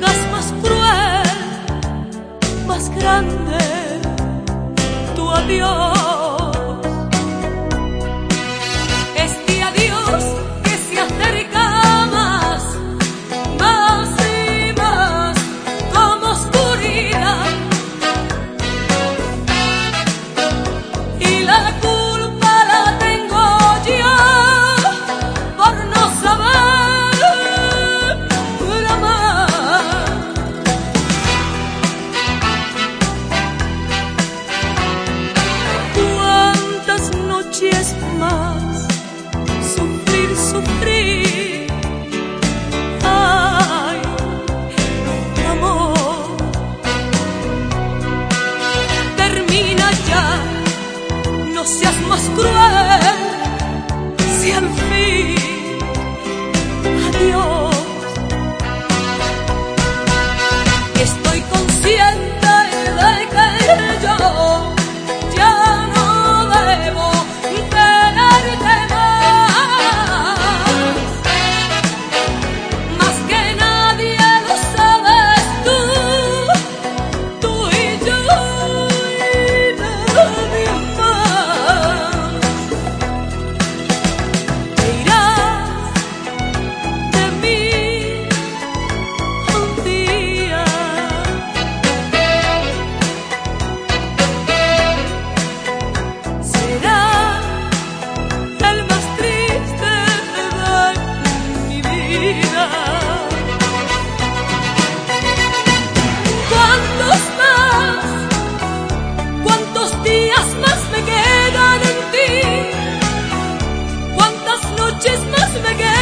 más cruel, más grande tu adiós. Días más me quedan en ti? ¿Cuántas noches más me quedan?